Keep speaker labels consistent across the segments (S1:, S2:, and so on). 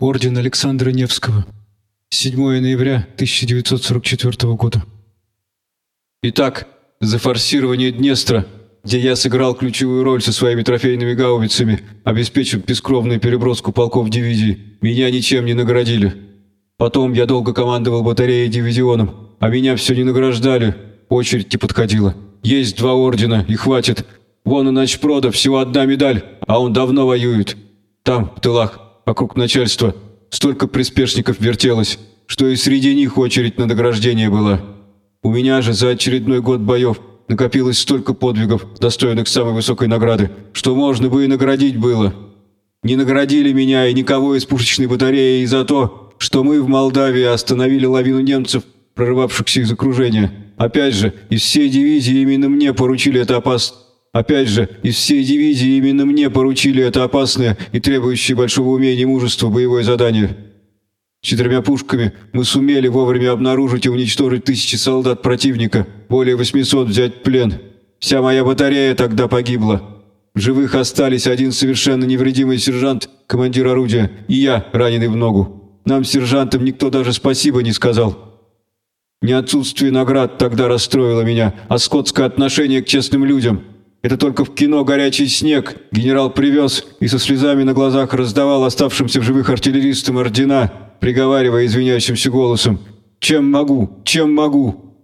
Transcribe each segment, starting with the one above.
S1: Орден Александра Невского. 7 ноября 1944 года.
S2: Итак, за форсирование Днестра, где я сыграл ключевую роль со своими трофейными гаубицами, обеспечив бескровную переброску полков дивизии, меня ничем не наградили. Потом я долго командовал батареей дивизионом, а меня все не награждали, очередь не подходила. Есть два ордена, и хватит. Вон у начпрода всего одна медаль, а он давно воюет. Там, в тылах, Вокруг начальства столько приспешников вертелось, что и среди них очередь на награждение была. У меня же за очередной год боев накопилось столько подвигов, достойных самой высокой награды, что можно бы и наградить было. Не наградили меня и никого из пушечной батареи и за то, что мы в Молдавии остановили лавину немцев, прорывавшихся из окружения. Опять же, из всей дивизии именно мне поручили это опасное Опять же, из всей дивизии именно мне поручили это опасное и требующее большого умения и мужества боевое задание. Четырьмя пушками мы сумели вовремя обнаружить и уничтожить тысячи солдат противника, более 800 взять плен. Вся моя батарея тогда погибла. В живых остались один совершенно невредимый сержант, командир орудия, и я, раненый в ногу. Нам, сержантам, никто даже спасибо не сказал. Не отсутствие наград тогда расстроило меня, а скотское отношение к честным людям – это только в кино «Горячий снег» генерал привез и со слезами на глазах раздавал оставшимся в живых артиллеристам ордена, приговаривая извиняющимся голосом «Чем могу? Чем могу?»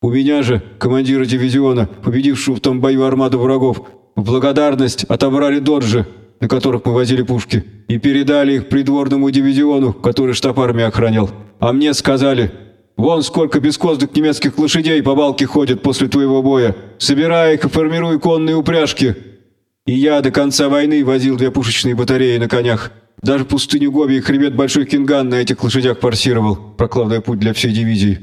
S2: У меня же, командира дивизиона, победившего в том бою армаду врагов, в благодарность отобрали доджи, на которых мы возили пушки, и передали их придворному дивизиону, который штаб армии охранял. А мне сказали Вон сколько бескостных немецких лошадей по балке ходят после твоего боя. Собирай их и формируй конные упряжки. И я до конца войны возил две пушечные батареи на конях. Даже пустыню Гоби и хребет Большой Кинган на этих лошадях форсировал, прокладывая путь для всей дивизии.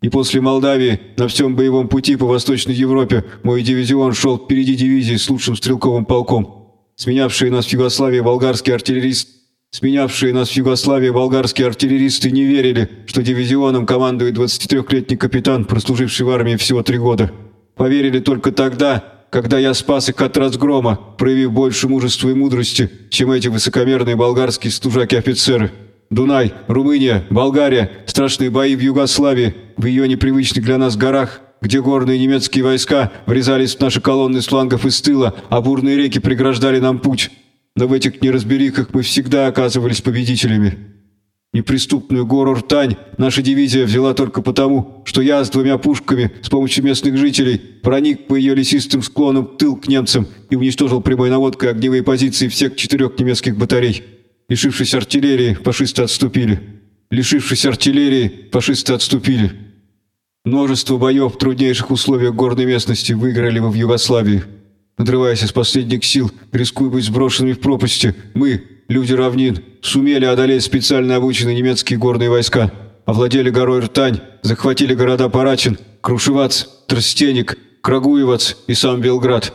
S2: И после Молдавии на всем боевом пути по Восточной Европе мой дивизион шел впереди дивизии с лучшим стрелковым полком. Сменявшие нас в Югославии болгарский артиллерист Сменявшие нас в Югославии болгарские артиллеристы не верили, что дивизионом командует 23-летний капитан, прослуживший в армии всего три года. Поверили только тогда, когда я спас их от разгрома, проявив больше мужества и мудрости, чем эти высокомерные болгарские стужаки-офицеры. Дунай, Румыния, Болгария, страшные бои в Югославии, в ее непривычных для нас горах, где горные немецкие войска врезались в наши колонны с флангов и с тыла, а бурные реки преграждали нам путь. Но в этих неразберихах мы всегда оказывались победителями. Неприступную гору Ртань наша дивизия взяла только потому, что я с двумя пушками с помощью местных жителей проник по ее лесистым склонам в тыл к немцам и уничтожил прямой наводкой огневые позиции всех четырех немецких батарей. Лишившись артиллерии, фашисты отступили. Лишившись артиллерии, фашисты отступили. Множество боев в труднейших условиях горной местности выиграли мы в Югославии. Надрываясь из последних сил, рискуя быть сброшенными в пропасти, мы, люди равнин, сумели одолеть специально обученные немецкие горные войска, овладели горой Ртань, захватили города Парачин, Крушевац, Тростеник, Крагуевац и сам Белград.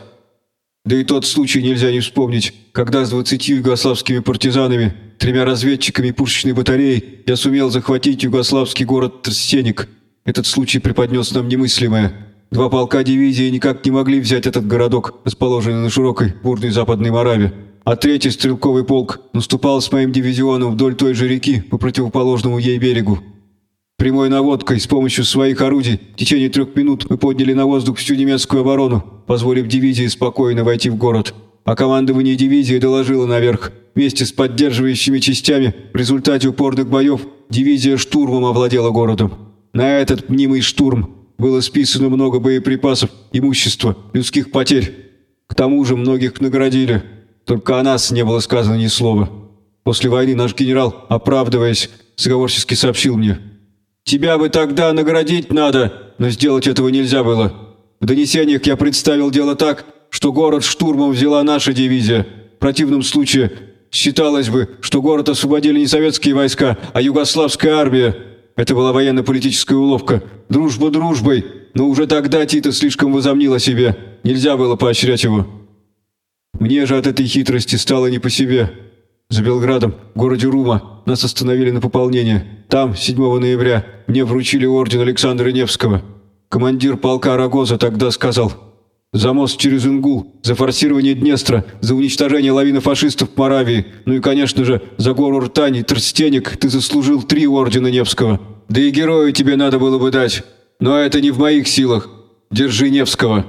S2: Да и тот случай нельзя не вспомнить, когда с двадцатью югославскими партизанами, тремя разведчиками пушечной батареи я сумел захватить югославский город Тростеник. Этот случай преподнес нам немыслимое – Два полка дивизии никак не могли взять этот городок, расположенный на широкой, бурной западной Мораве. А третий стрелковый полк наступал с моим дивизионом вдоль той же реки по противоположному ей берегу. Прямой наводкой с помощью своих орудий в течение трех минут мы подняли на воздух всю немецкую оборону, позволив дивизии спокойно войти в город. А командование дивизии доложило наверх. Вместе с поддерживающими частями в результате упорных боев дивизия штурмом овладела городом. На этот мнимый штурм было списано много боеприпасов, имущества, людских потерь. К тому же многих наградили. Только о нас не было сказано ни слова. После войны наш генерал, оправдываясь, заговорчески сообщил мне. «Тебя бы тогда наградить надо, но сделать этого нельзя было. В донесениях я представил дело так, что город штурмом взяла наша дивизия. В противном случае считалось бы, что город освободили не советские войска, а югославская армия». Это была военно-политическая уловка. Дружба дружбой, но уже тогда Тита слишком возомнил себе. Нельзя было поощрять его. Мне же от этой хитрости стало не по себе. За Белградом, в городе Рума, нас остановили на пополнение. Там, 7 ноября, мне вручили орден Александра Невского. Командир полка Рогоза тогда сказал, За мост через Ингул, за форсирование Днестра, за уничтожение лавины фашистов в Моравии, ну и, конечно же, за гору Ртань и Тростенек ты заслужил три ордена Невского. Да и герою тебе надо было бы дать. Но это не в моих силах. Держи Невского».